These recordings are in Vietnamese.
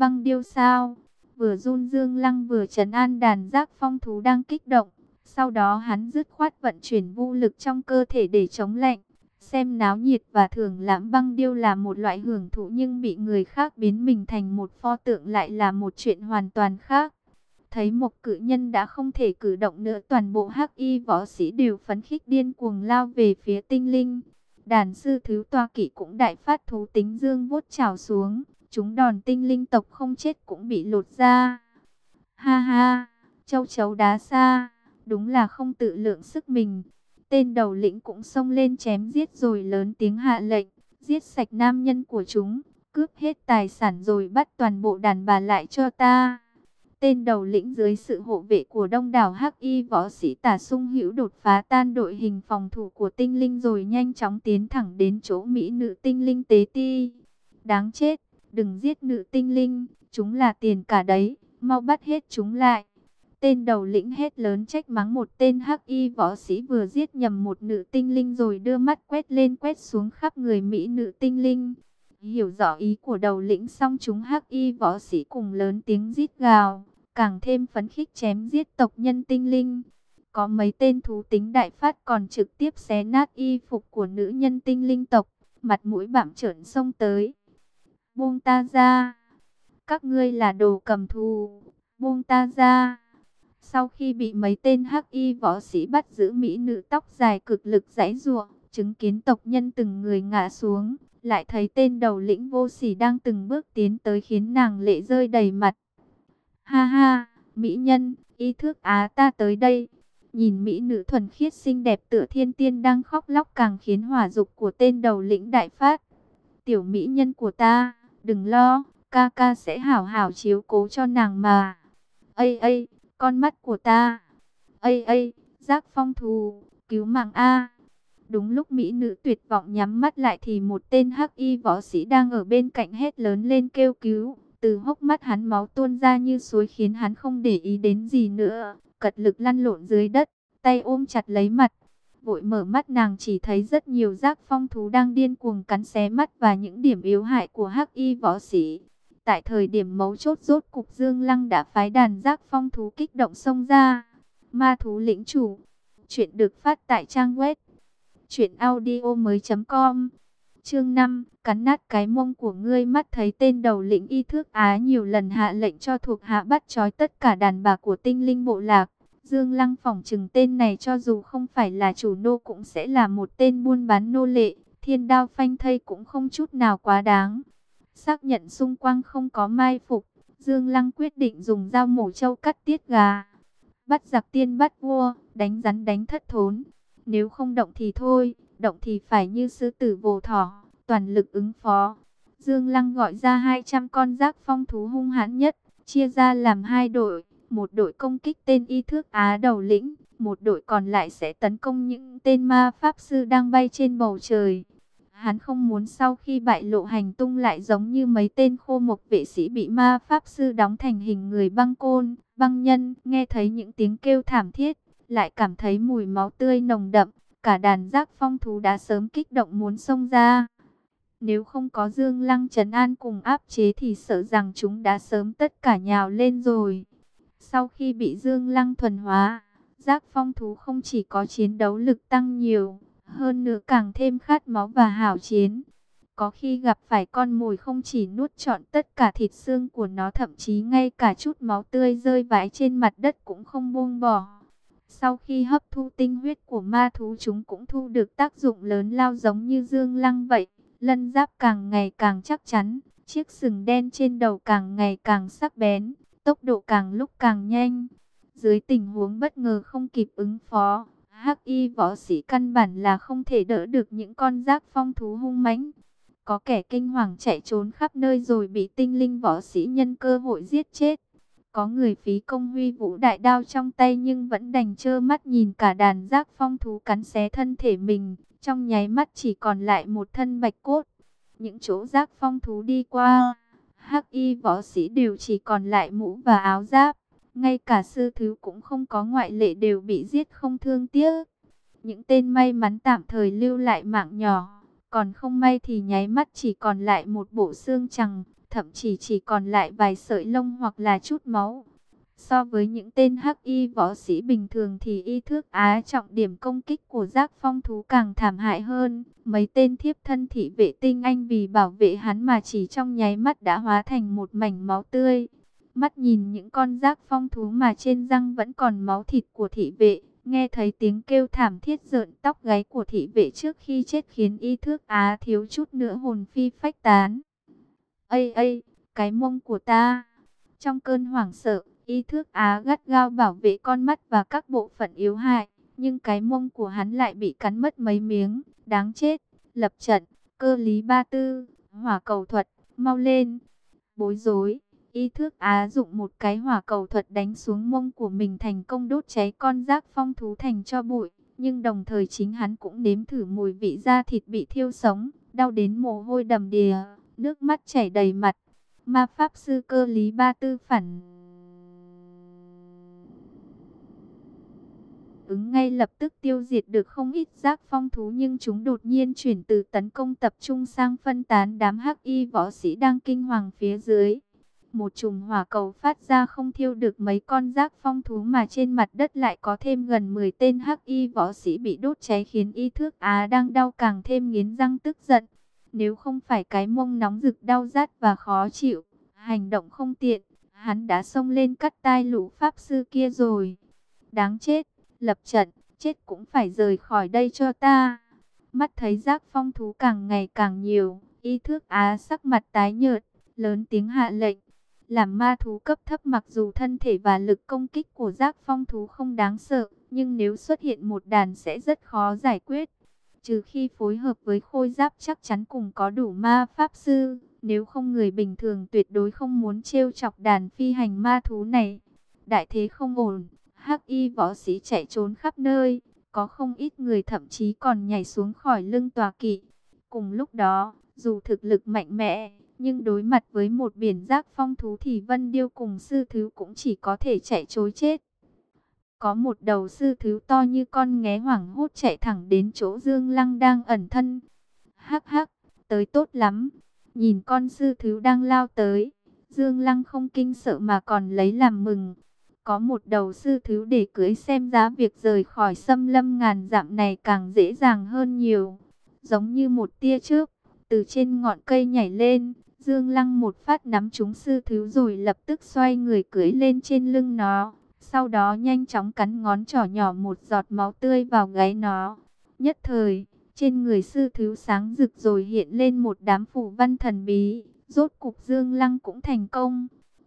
Băng điêu sao? Vừa run dương lăng vừa trấn an đàn giác phong thú đang kích động. Sau đó hắn dứt khoát vận chuyển vũ lực trong cơ thể để chống lạnh. Xem náo nhiệt và thường lãm băng điêu là một loại hưởng thụ nhưng bị người khác biến mình thành một pho tượng lại là một chuyện hoàn toàn khác. Thấy một cử nhân đã không thể cử động nữa, toàn bộ hắc y võ sĩ đều phấn khích điên cuồng lao về phía tinh linh. Đàn sư thứ toa kỵ cũng đại phát thú tính dương vuốt trào xuống. Chúng đòn tinh linh tộc không chết cũng bị lột ra. Ha ha, châu chấu đá xa, đúng là không tự lượng sức mình. Tên đầu lĩnh cũng xông lên chém giết rồi lớn tiếng hạ lệnh, giết sạch nam nhân của chúng, cướp hết tài sản rồi bắt toàn bộ đàn bà lại cho ta. Tên đầu lĩnh dưới sự hộ vệ của đông đảo Hắc Y võ sĩ Tả Sung Hữu đột phá tan đội hình phòng thủ của tinh linh rồi nhanh chóng tiến thẳng đến chỗ mỹ nữ tinh linh tế ti. Đáng chết, đừng giết nữ tinh linh, chúng là tiền cả đấy, mau bắt hết chúng lại. Tên đầu lĩnh hết lớn trách mắng một tên hắc y võ sĩ vừa giết nhầm một nữ tinh linh rồi đưa mắt quét lên quét xuống khắp người Mỹ nữ tinh linh. Hiểu rõ ý của đầu lĩnh xong chúng hắc y võ sĩ cùng lớn tiếng rít gào, càng thêm phấn khích chém giết tộc nhân tinh linh. Có mấy tên thú tính đại phát còn trực tiếp xé nát y phục của nữ nhân tinh linh tộc, mặt mũi bạm trợn xông tới. Buông ta ra, các ngươi là đồ cầm thù, buông ta ra. Sau khi bị mấy tên hắc y võ sĩ bắt giữ mỹ nữ tóc dài cực lực giãy giụa, chứng kiến tộc nhân từng người ngã xuống, lại thấy tên đầu lĩnh vô sỉ đang từng bước tiến tới khiến nàng lệ rơi đầy mặt. Ha ha, mỹ nhân, y thước á ta tới đây. Nhìn mỹ nữ thuần khiết xinh đẹp tựa thiên tiên đang khóc lóc càng khiến hỏa dục của tên đầu lĩnh đại phát. Tiểu mỹ nhân của ta, đừng lo, ca ca sẽ hảo hảo chiếu cố cho nàng mà. Ây ây, con mắt của ta. Ây ây, giác phong thù, cứu mạng A. Đúng lúc mỹ nữ tuyệt vọng nhắm mắt lại thì một tên hắc y võ sĩ đang ở bên cạnh hét lớn lên kêu cứu. Từ hốc mắt hắn máu tuôn ra như suối khiến hắn không để ý đến gì nữa. Cật lực lăn lộn dưới đất, tay ôm chặt lấy mặt. Vội mở mắt, nàng chỉ thấy rất nhiều giác phong thú đang điên cuồng cắn xé mắt và những điểm yếu hại của hắc y võ sĩ. Tại thời điểm mấu chốt, rốt cục Dương Lăng đã phái đàn giác phong thú kích động xông ra. Ma thú lĩnh chủ. Chuyện được phát tại trang web. Chuyện audio mới com. Chương 5. Cắn nát cái mông của ngươi mắt thấy tên đầu lĩnh y thước á nhiều lần hạ lệnh cho thuộc hạ bắt trói tất cả đàn bà của tinh linh bộ lạc. Dương Lăng phỏng chừng tên này cho dù không phải là chủ nô cũng sẽ là một tên buôn bán nô lệ. Thiên đao phanh thây cũng không chút nào quá đáng. Xác nhận xung quanh không có mai phục, Dương Lăng quyết định dùng dao mổ trâu cắt tiết gà. Bắt giặc tiên bắt vua, đánh rắn đánh thất thốn. Nếu không động thì thôi, động thì phải như sư tử vồ thỏ, toàn lực ứng phó. Dương Lăng gọi ra 200 con giác phong thú hung hãn nhất, chia ra làm hai đội. Một đội công kích tên y thước Á đầu lĩnh, một đội còn lại sẽ tấn công những tên ma pháp sư đang bay trên bầu trời. Hắn không muốn sau khi bại lộ hành tung lại giống như mấy tên khô mộc vệ sĩ bị ma pháp sư đóng thành hình người băng côn, băng nhân, nghe thấy những tiếng kêu thảm thiết, lại cảm thấy mùi máu tươi nồng đậm, cả đàn giác phong thú đã sớm kích động muốn xông ra. Nếu không có Dương Lăng Trấn An cùng áp chế thì sợ rằng chúng đã sớm tất cả nhào lên rồi. Sau khi bị Dương Lăng thuần hóa, giác phong thú không chỉ có chiến đấu lực tăng nhiều, hơn nữa càng thêm khát máu và hảo chiến. Có khi gặp phải con mồi không chỉ nuốt trọn tất cả thịt xương của nó thậm chí ngay cả chút máu tươi rơi vãi trên mặt đất cũng không buông bỏ. Sau khi hấp thu tinh huyết của ma thú chúng cũng thu được tác dụng lớn lao giống như dương lăng vậy. Lân giáp càng ngày càng chắc chắn, chiếc sừng đen trên đầu càng ngày càng sắc bén, tốc độ càng lúc càng nhanh. Dưới tình huống bất ngờ không kịp ứng phó, hắc y võ sĩ căn bản là không thể đỡ được những con giác phong thú hung mãnh. Có kẻ kinh hoàng chạy trốn khắp nơi rồi bị tinh linh võ sĩ nhân cơ hội giết chết. Có người phí công huy vũ đại đao trong tay nhưng vẫn đành trơ mắt nhìn cả đàn giác phong thú cắn xé thân thể mình. Trong nháy mắt chỉ còn lại một thân bạch cốt. Những chỗ giác phong thú đi qua, hắc y võ sĩ đều chỉ còn lại mũ và áo giáp. Ngay cả sư thứ cũng không có ngoại lệ đều bị giết không thương tiếc. Những tên may mắn tạm thời lưu lại mạng nhỏ, Còn không may thì nháy mắt chỉ còn lại một bộ xương chẳng, thậm chí chỉ còn lại vài sợi lông hoặc là chút máu. So với những tên hắc y võ sĩ bình thường thì y thước á trọng điểm công kích của giác phong thú càng thảm hại hơn. Mấy tên thiếp thân thị vệ tinh anh vì bảo vệ hắn mà chỉ trong nháy mắt đã hóa thành một mảnh máu tươi. Mắt nhìn những con giác phong thú mà trên răng vẫn còn máu thịt của thị vệ. Nghe thấy tiếng kêu thảm thiết rợn tóc gáy của thị vệ trước khi chết khiến y thước á thiếu chút nữa hồn phi phách tán. Ây ây, cái mông của ta. Trong cơn hoảng sợ, y thước á gắt gao bảo vệ con mắt và các bộ phận yếu hại. Nhưng cái mông của hắn lại bị cắn mất mấy miếng, đáng chết. Lập trận, cơ lý ba tư, hỏa cầu thuật, mau lên. Bối rối, y thước á dụng một cái hỏa cầu thuật đánh xuống mông của mình thành công đốt cháy con rác phong thú thành cho bụi. Nhưng đồng thời chính hắn cũng nếm thử mùi vị da thịt bị thiêu sống, đau đến mồ hôi đầm đìa nước mắt chảy đầy mặt. Ma Pháp Sư cơ lý ba tư phản ứng ngay lập tức tiêu diệt được không ít giác phong thú nhưng chúng đột nhiên chuyển từ tấn công tập trung sang phân tán đám hắc y võ sĩ đang kinh hoàng phía dưới. Một chùm hỏa cầu phát ra không thiêu được mấy con giác phong thú mà trên mặt đất lại có thêm gần 10 tên hắc y võ sĩ bị đốt cháy khiến y thước Á đang đau càng thêm nghiến răng tức giận. Nếu không phải cái mông nóng rực đau rát và khó chịu, hành động không tiện, hắn đã xông lên cắt tai lũ pháp sư kia rồi. Đáng chết, lập trận, chết cũng phải rời khỏi đây cho ta. Mắt thấy giác phong thú càng ngày càng nhiều, y thước á sắc mặt tái nhợt, lớn tiếng hạ lệnh. Làm ma thú cấp thấp mặc dù thân thể và lực công kích của giác phong thú không đáng sợ, nhưng nếu xuất hiện một đàn sẽ rất khó giải quyết trừ khi phối hợp với khôi giáp chắc chắn cùng có đủ ma pháp sư, nếu không người bình thường tuyệt đối không muốn trêu chọc đàn phi hành ma thú này. Đại thế không ổn, hắc y võ sĩ chạy trốn khắp nơi, có không ít người thậm chí còn nhảy xuống khỏi lưng tòa kỵ. Cùng lúc đó, dù thực lực mạnh mẽ, nhưng đối mặt với một biển rác phong thú thì Vân Điêu cùng sư thứ cũng chỉ có thể chạy trối chết. Có một đầu sư thứ to như con nghé hoảng hốt chạy thẳng đến chỗ Dương Lăng đang ẩn thân. Hắc hắc, tới tốt lắm. Nhìn con sư thứ đang lao tới. Dương Lăng không kinh sợ mà còn lấy làm mừng. Có một đầu sư thứ để cưới xem giá việc rời khỏi xâm lâm ngàn dặm này càng dễ dàng hơn nhiều. Giống như một tia trước, từ trên ngọn cây nhảy lên. Dương Lăng một phát nắm trúng sư thứ rồi lập tức xoay người cưới lên trên lưng nó sau đó nhanh chóng cắn ngón trỏ nhỏ một giọt máu tươi vào gáy nó. Nhất thời, trên người sư thứ sáng rực rồi hiện lên một đám phủ văn thần bí. Rốt cục Dương Lăng cũng thành công.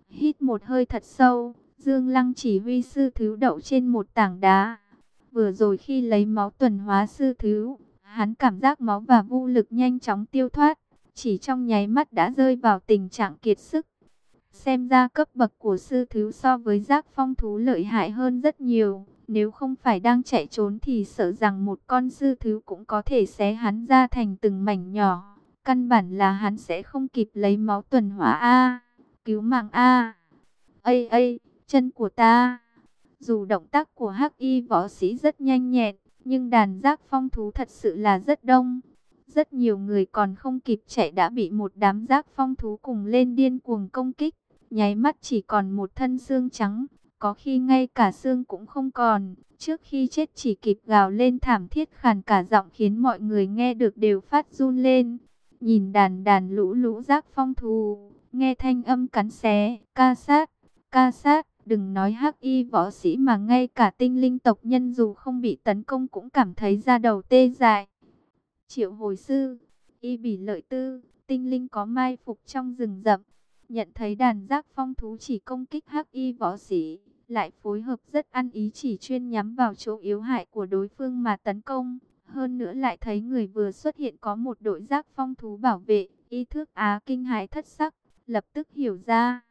Hít một hơi thật sâu, Dương Lăng chỉ huy sư thứ đậu trên một tảng đá. Vừa rồi khi lấy máu tuần hóa sư thứ, hắn cảm giác máu và vô lực nhanh chóng tiêu thoát. Chỉ trong nháy mắt đã rơi vào tình trạng kiệt sức. Xem ra cấp bậc của sư thứ so với giác phong thú lợi hại hơn rất nhiều. Nếu không phải đang chạy trốn thì sợ rằng một con sư thứ cũng có thể xé hắn ra thành từng mảnh nhỏ. Căn bản là hắn sẽ không kịp lấy máu tuần hỏa A. Cứu mạng A. Ây ây, chân của ta. Dù động tác của hắc y võ sĩ rất nhanh nhẹn, nhưng đàn giác phong thú thật sự là rất đông. Rất nhiều người còn không kịp chạy đã bị một đám giác phong thú cùng lên điên cuồng công kích nháy mắt chỉ còn một thân xương trắng, có khi ngay cả xương cũng không còn, trước khi chết chỉ kịp gào lên thảm thiết khàn cả giọng khiến mọi người nghe được đều phát run lên. Nhìn đàn đàn lũ lũ rác phong thù, nghe thanh âm cắn xé, ca sát, ca sát, đừng nói hắc y võ sĩ mà ngay cả tinh linh tộc nhân dù không bị tấn công cũng cảm thấy da đầu tê dại. Triệu hồi sư, y bỉ lợi tư, tinh linh có mai phục trong rừng rậm, Nhận thấy đàn giác phong thú chỉ công kích hắc y võ sĩ, lại phối hợp rất ăn ý chỉ chuyên nhắm vào chỗ yếu hại của đối phương mà tấn công. Hơn nữa lại thấy người vừa xuất hiện có một đội giác phong thú bảo vệ, y thước á kinh hãi thất sắc, lập tức hiểu ra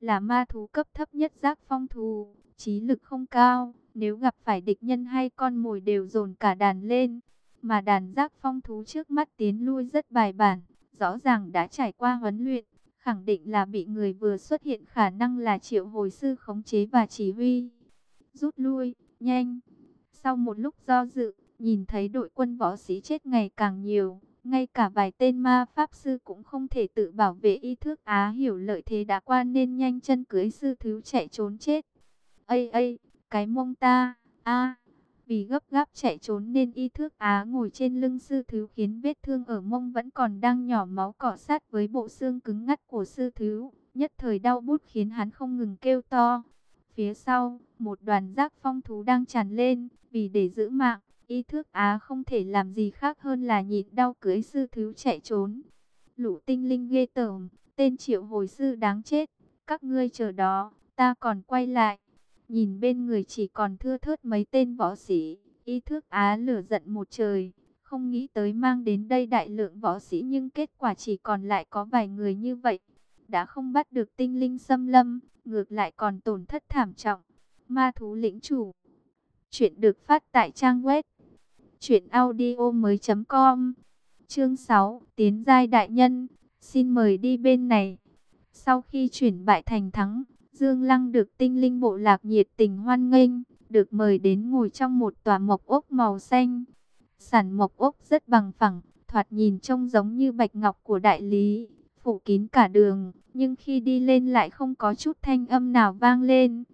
là ma thú cấp thấp nhất giác phong thú, trí lực không cao, nếu gặp phải địch nhân hay con mồi đều dồn cả đàn lên, mà đàn giác phong thú trước mắt tiến lui rất bài bản, rõ ràng đã trải qua huấn luyện, khẳng định là bị người vừa xuất hiện khả năng là triệu hồi sư khống chế và chỉ huy. Rút lui, nhanh. Sau một lúc do dự, nhìn thấy đội quân võ sĩ chết ngày càng nhiều, ngay cả vài tên ma pháp sư cũng không thể tự bảo vệ y thước Á hiểu lợi thế đã qua nên nhanh chân cưới sư thứ chạy trốn chết. Ây ây, cái mông ta, a vì gấp gáp chạy trốn nên y thước Á ngồi trên lưng sư thứ khiến vết thương ở mông vẫn còn đang nhỏ máu cọ sát với bộ xương cứng ngắt của sư thứ. Nhất thời đau bút khiến hắn không ngừng kêu to. Phía sau, một đoàn giác phong thú đang tràn lên, vì để giữ mạng, y thước Á à, không thể làm gì khác hơn là nhịn đau cưới sư thứ chạy trốn. Lũ tinh linh ghê tởm, tên triệu hồi sư đáng chết, các ngươi chờ đó, ta còn quay lại. Nhìn bên người chỉ còn thưa thớt mấy tên võ sĩ, y thước Á lửa giận một trời, không nghĩ tới mang đến đây đại lượng võ sĩ nhưng kết quả chỉ còn lại có vài người như vậy. Đã không bắt được tinh linh xâm lâm, ngược lại còn tổn thất thảm trọng. Ma thú lĩnh chủ Chuyện được phát tại trang web truyệnaudiomoi.com. Chương 6, Tiến giai đại nhân, xin mời đi bên này. Sau khi chuyển bại thành thắng, Dương Lăng được tinh linh bộ lạc nhiệt tình hoan nghênh, được mời đến ngồi trong một tòa mộc ốc màu xanh. Sản mộc ốc rất bằng phẳng, thoạt nhìn trông giống như bạch ngọc của đại lý, phủ kín cả đường, nhưng khi đi lên lại không có chút thanh âm nào vang lên.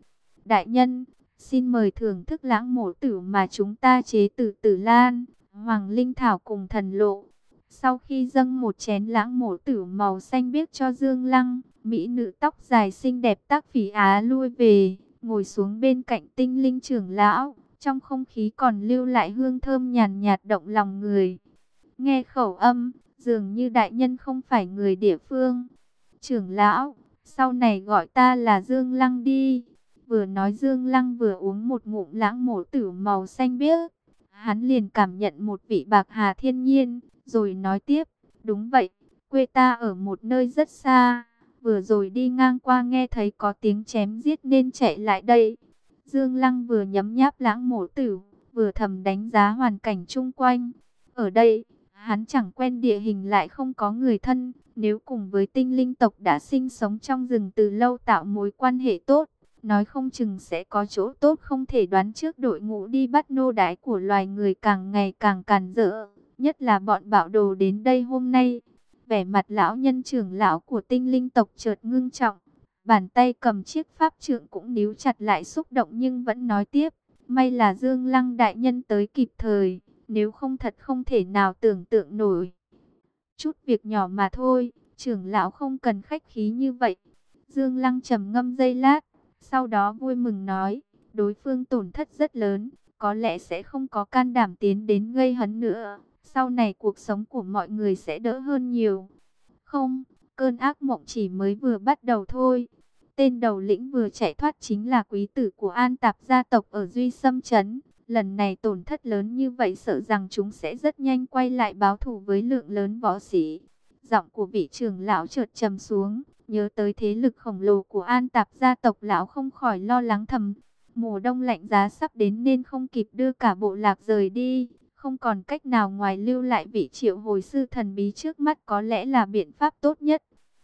Đại nhân, xin mời thưởng thức lãng mổ tử mà chúng ta chế từ tử lan, hoàng linh thảo cùng thần lộ. Sau khi dâng một chén lãng mổ tử màu xanh biếc cho Dương Lăng, Mỹ nữ tóc dài xinh đẹp tác phỉ á lui về, ngồi xuống bên cạnh tinh linh trưởng lão. Trong không khí còn lưu lại hương thơm nhàn nhạt động lòng người. Nghe khẩu âm, dường như đại nhân không phải người địa phương. Trưởng lão, sau này gọi ta là Dương Lăng đi. Vừa nói Dương Lăng vừa uống một ngụm lãng mổ tử màu xanh biếc. Hắn liền cảm nhận một vị bạc hà thiên nhiên, rồi nói tiếp, đúng vậy, quê ta ở một nơi rất xa, vừa rồi đi ngang qua nghe thấy có tiếng chém giết nên chạy lại đây. Dương Lăng vừa nhấm nháp lãng mổ tử, vừa thầm đánh giá hoàn cảnh chung quanh. Ở đây, hắn chẳng quen địa hình lại không có người thân, nếu cùng với tinh linh tộc đã sinh sống trong rừng từ lâu tạo mối quan hệ tốt, nói không chừng sẽ có chỗ tốt không thể đoán trước đội ngũ đi bắt nô đái của loài người càng ngày càng càn rỡ nhất là bọn bạo đồ đến đây hôm nay. Vẻ mặt lão nhân trưởng lão của tinh linh tộc chợt ngưng trọng, bàn tay cầm chiếc pháp trượng cũng níu chặt lại xúc động nhưng vẫn nói tiếp, may là Dương Lăng đại nhân tới kịp thời, nếu không thật không thể nào tưởng tượng nổi. Chút việc nhỏ mà thôi, trưởng lão không cần khách khí như vậy. Dương Lăng trầm ngâm giây lát, sau đó vui mừng nói, đối phương tổn thất rất lớn, có lẽ sẽ không có can đảm tiến đến gây hấn nữa sau này cuộc sống của mọi người sẽ đỡ hơn nhiều. Không, cơn ác mộng chỉ mới vừa bắt đầu thôi. Tên đầu lĩnh vừa chạy thoát chính là quý tử của An Tạp gia tộc ở Duy Sâm Trấn. Lần này tổn thất lớn như vậy sợ rằng chúng sẽ rất nhanh quay lại báo thù với lượng lớn võ sĩ. Giọng của vị trưởng lão chợt trầm xuống, nhớ tới thế lực khổng lồ của An Tạp gia tộc lão không khỏi lo lắng thầm. Mùa đông lạnh giá sắp đến nên không kịp đưa cả bộ lạc rời đi không còn cách nào ngoài lưu lại vị triệu hồi sư thần bí trước mắt có lẽ là biện pháp tốt nhất.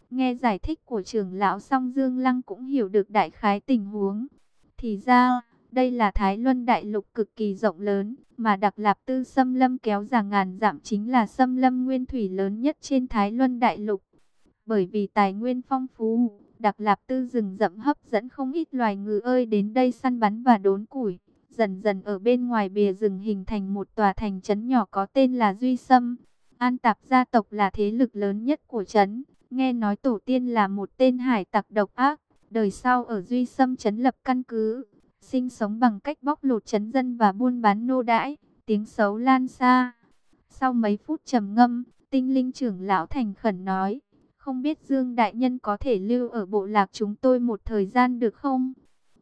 Nghe giải thích của trưởng lão song Dương Lăng cũng hiểu được đại khái tình huống. Thì ra, đây là Thái Luân Đại Lục cực kỳ rộng lớn, mà Đặc Lạp Tư xâm lâm kéo dài ngàn dặm chính là xâm lâm nguyên thủy lớn nhất trên Thái Luân Đại Lục. Bởi vì tài nguyên phong phú, Đặc Lạp Tư rừng rậm hấp dẫn không ít loài ngư ơi đến đây săn bắn và đốn củi. Dần dần ở bên ngoài bìa rừng hình thành một tòa thành trấn nhỏ có tên là Duy Sâm. An Tạp gia tộc là thế lực lớn nhất của trấn. Nghe nói tổ tiên là một tên hải tặc độc ác. Đời sau ở Duy Sâm trấn lập căn cứ. Sinh sống bằng cách bóc lột chấn dân và buôn bán nô đãi. Tiếng xấu lan xa. Sau mấy phút trầm ngâm, tinh linh trưởng lão thành khẩn nói. Không biết Dương Đại Nhân có thể lưu ở bộ lạc chúng tôi một thời gian được không?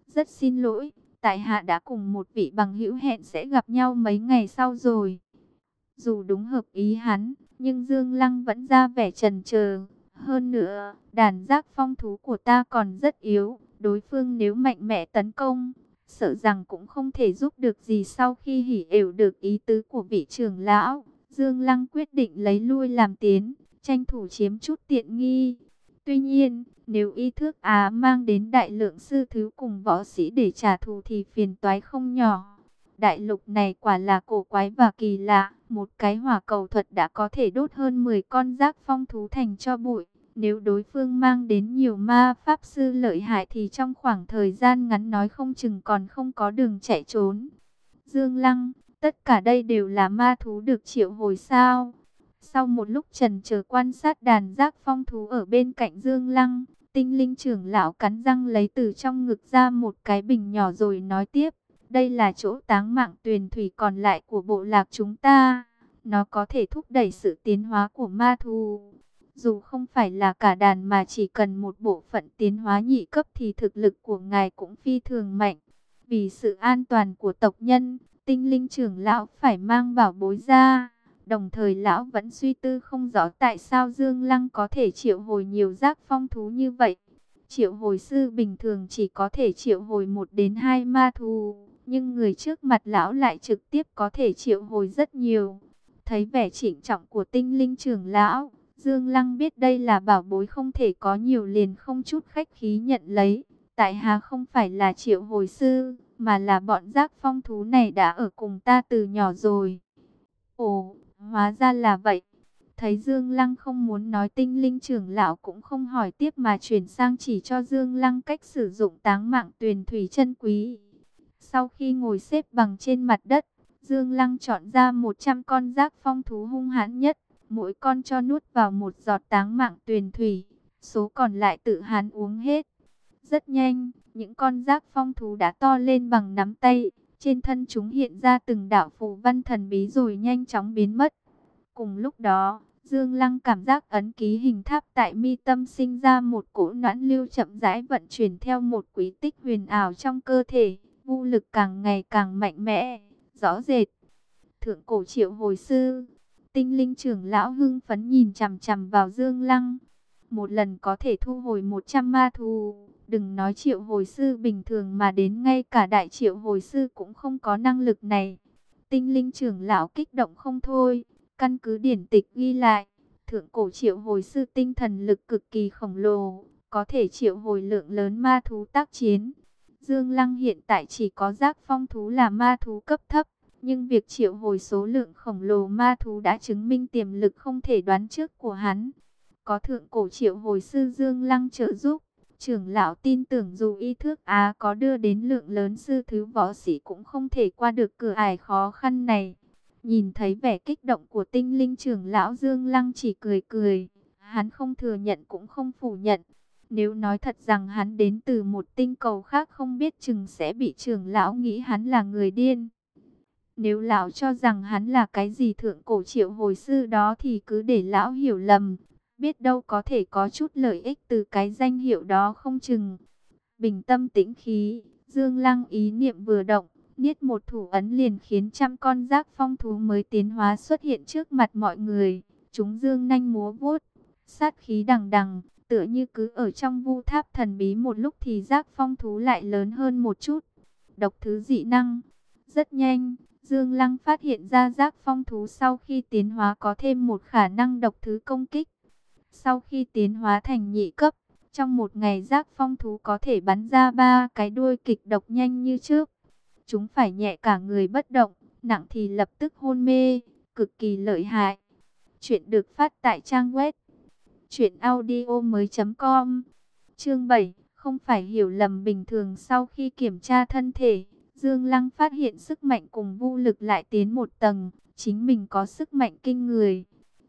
Rất xin lỗi, tại hạ đã cùng một vị bằng hữu hẹn sẽ gặp nhau mấy ngày sau rồi. Dù đúng hợp ý hắn, nhưng Dương Lăng vẫn ra vẻ trần chờ. Hơn nữa, đàn giác phong thú của ta còn rất yếu, đối phương nếu mạnh mẽ tấn công, sợ rằng cũng không thể giúp được gì sau khi hỉ ểu được ý tứ của vị trưởng lão. Dương Lăng quyết định lấy lui làm tiến, tranh thủ chiếm chút tiện nghi. Tuy nhiên, nếu y thước Á mang đến đại lượng sư thứ cùng võ sĩ để trả thù thì phiền toái không nhỏ. đại lục này quả là cổ quái và kỳ lạ. Một cái hỏa cầu thuật đã có thể đốt hơn 10 con rác phong thú thành cho bụi. Nếu đối phương mang đến nhiều ma pháp sư lợi hại thì trong khoảng thời gian ngắn nói không chừng còn không có đường chạy trốn. Dương Lăng, tất cả đây đều là ma thú được triệu hồi sao. Sau một lúc trần chờ quan sát đàn giác phong thú ở bên cạnh Dương Lăng, tinh linh trưởng lão cắn răng lấy từ trong ngực ra một cái bình nhỏ rồi nói tiếp. Đây là chỗ táng mạng tuyền thủy còn lại của bộ lạc chúng ta. Nó có thể thúc đẩy sự tiến hóa của ma thú. Dù không phải là cả đàn mà chỉ cần một bộ phận tiến hóa nhị cấp thì thực lực của ngài cũng phi thường mạnh. Vì sự an toàn của tộc nhân, tinh linh trưởng lão phải mang bảo bối ra. Đồng thời lão vẫn suy tư không rõ tại sao Dương Lăng có thể triệu hồi nhiều giác phong thú như vậy. Triệu hồi sư bình thường chỉ có thể triệu hồi một đến hai ma thú, nhưng người trước mặt lão lại trực tiếp có thể triệu hồi rất nhiều. Thấy vẻ chỉnh trọng của tinh linh trưởng lão, Dương Lăng biết đây là bảo bối không thể có nhiều liền không chút khách khí nhận lấy. Tại hà không phải là triệu hồi sư, mà là bọn giác phong thú này đã ở cùng ta từ nhỏ rồi. Ồ, hóa ra là vậy. Thấy Dương Lăng không muốn nói tinh linh trưởng lão cũng không hỏi tiếp mà chuyển sang chỉ cho Dương Lăng cách sử dụng táng mạng tuyền thủy chân quý. Sau khi ngồi xếp bằng trên mặt đất, Dương Lăng chọn ra 100 con giác phong thú hung hãn nhất, mỗi con cho nuốt vào một giọt táng mạng tuyền thủy, số còn lại tự hắn uống hết. Rất nhanh, những con giác phong thú đã to lên bằng nắm tay, trên thân chúng hiện ra từng đạo phù văn thần bí rồi nhanh chóng biến mất. Cùng lúc đó, Dương Lăng cảm giác ấn ký hình tháp tại mi tâm sinh ra một cỗ noãn lưu chậm rãi vận chuyển theo một quý tích huyền ảo trong cơ thể, vô lực càng ngày càng mạnh mẽ, rõ rệt. Thượng cổ triệu hồi sư, tinh linh trưởng lão hưng phấn nhìn chằm chằm vào Dương Lăng. Một lần có thể thu hồi 100 ma thù, đừng nói triệu hồi sư bình thường mà đến ngay cả đại triệu hồi sư cũng không có năng lực này. Tinh linh trưởng lão kích động không thôi, căn cứ điển tịch ghi lại, thượng cổ triệu hồi sư tinh thần lực cực kỳ khổng lồ, có thể triệu hồi lượng lớn ma thú tác chiến. Dương Lăng hiện tại chỉ có giác phong thú là ma thú cấp thấp, nhưng việc triệu hồi số lượng khổng lồ ma thú đã chứng minh tiềm lực không thể đoán trước của hắn. Có thượng cổ triệu hồi sư Dương Lăng trợ giúp, trưởng lão tin tưởng dù y thước Á có đưa đến lượng lớn sư thứ võ sĩ cũng không thể qua được cửa ải khó khăn này. Nhìn thấy vẻ kích động của tinh linh trưởng lão Dương Lăng chỉ cười cười, hắn không thừa nhận cũng không phủ nhận. Nếu nói thật rằng hắn đến từ một tinh cầu khác không biết chừng sẽ bị trưởng lão nghĩ hắn là người điên. Nếu lão cho rằng hắn là cái gì thượng cổ triệu hồi sư đó thì cứ để lão hiểu lầm. Biết đâu có thể có chút lợi ích từ cái danh hiệu đó không chừng. Bình tâm tĩnh khí, Dương Lăng ý niệm vừa động, niết một thủ ấn liền khiến trăm con giác phong thú mới tiến hóa xuất hiện trước mặt mọi người. Chúng dương nhanh múa vuốt, sát khí đằng đằng, tựa như cứ ở trong vu tháp thần bí một lúc thì giác phong thú lại lớn hơn một chút. Độc thứ dị năng, rất nhanh, Dương Lăng phát hiện ra giác phong thú sau khi tiến hóa có thêm một khả năng độc thứ công kích. Sau khi tiến hóa thành nhị cấp, trong một ngày giác phong thú có thể bắn ra ba cái đuôi kịch độc nhanh như trước. Chúng phải nhẹ cả người bất động, nặng thì lập tức hôn mê, cực kỳ lợi hại. Chuyện được phát tại trang web truyệnaudiomoi.com. Chương 7, không phải hiểu lầm bình thường sau khi kiểm tra thân thể, Dương Lăng phát hiện sức mạnh cùng vô lực lại tiến một tầng, chính mình có sức mạnh kinh người.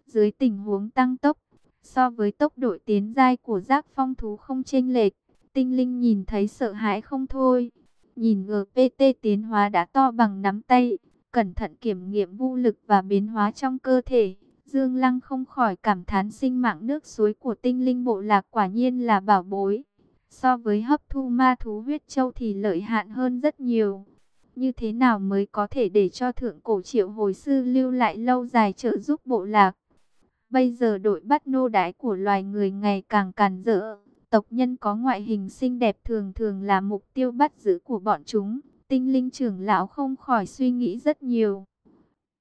Dưới tình huống tăng tốc, so với tốc độ tiến giai của giác phong thú không chênh lệch, tinh linh nhìn thấy sợ hãi không thôi. Nhìn GPT tiến hóa đã to bằng nắm tay, cẩn thận kiểm nghiệm vô lực và biến hóa trong cơ thể. Dương Lăng không khỏi cảm thán sinh mạng nước suối của tinh linh bộ lạc quả nhiên là bảo bối. So với hấp thu ma thú huyết châu thì lợi hạn hơn rất nhiều. Như thế nào mới có thể để cho thượng cổ triệu hồi sư lưu lại lâu dài trợ giúp bộ lạc? Bây giờ đội bắt nô đái của loài người ngày càng càn rỡ. Tộc nhân có ngoại hình xinh đẹp thường thường là mục tiêu bắt giữ của bọn chúng. Tinh linh trưởng lão không khỏi suy nghĩ rất nhiều.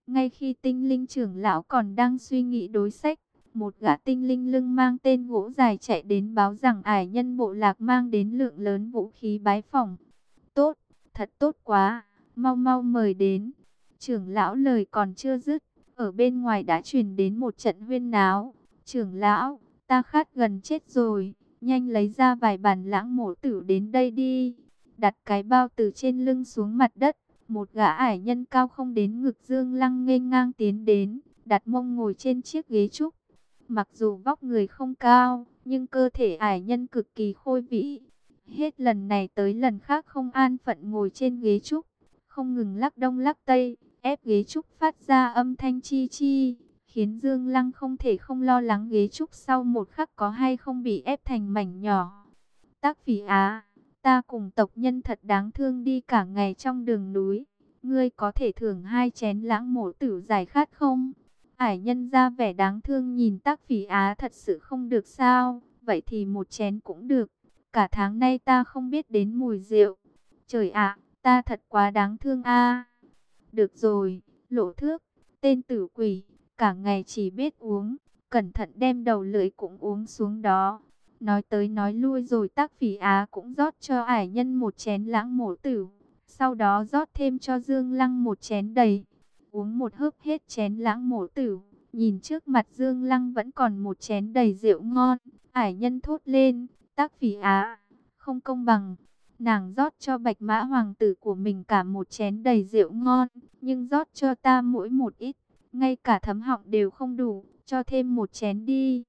Ngay khi tinh linh trưởng lão còn đang suy nghĩ đối sách, một gã tinh linh lưng mang tên gỗ dài chạy đến báo rằng ải nhân bộ lạc mang đến lượng lớn vũ khí bái phỏng. Tốt, thật tốt quá, mau mau mời đến. Trưởng lão lời còn chưa dứt, ở bên ngoài đã truyền đến một trận huyên náo. Trưởng lão, ta khát gần chết rồi, nhanh lấy ra vài bản lãng mổ tử đến đây đi. Đặt cái bao từ trên lưng xuống mặt đất, một gã ải nhân cao không đến ngực dương lăng nghênh ngang tiến đến, đặt mông ngồi trên chiếc ghế trúc. Mặc dù vóc người không cao, nhưng cơ thể ải nhân cực kỳ khôi vĩ. Hết lần này tới lần khác không an phận ngồi trên ghế trúc, không ngừng lắc đông lắc tây, ép ghế trúc phát ra âm thanh chi chi, khiến Dương Lăng không thể không lo lắng ghế trúc sau một khắc có hay không bị ép thành mảnh nhỏ. Tác phỉ á, ta cùng tộc nhân thật đáng thương đi cả ngày trong đường núi, ngươi có thể thưởng hai chén lãng mổ tử giải khát không? Ải nhân ra vẻ đáng thương nhìn tác phỉ á thật sự không được sao, vậy thì một chén cũng được. Cả tháng nay ta không biết đến mùi rượu. Trời ạ, ta thật quá đáng thương a. Được rồi, lộ thước, tên tử quỷ, cả ngày chỉ biết uống, cẩn thận đem đầu lưỡi cũng uống xuống đó. Nói tới nói lui rồi tác phỉ á cũng rót cho ải nhân một chén lãng mổ tử. Sau đó rót thêm cho Dương Lăng một chén đầy. Uống một hớp hết chén lãng mổ tử. Nhìn trước mặt Dương Lăng vẫn còn một chén đầy rượu ngon. Ải nhân thốt lên, tác phỉ á, không công bằng. Nàng rót cho bạch mã hoàng tử của mình cả một chén đầy rượu ngon, nhưng rót cho ta mỗi một ít, ngay cả thấm họng đều không đủ, cho thêm một chén đi.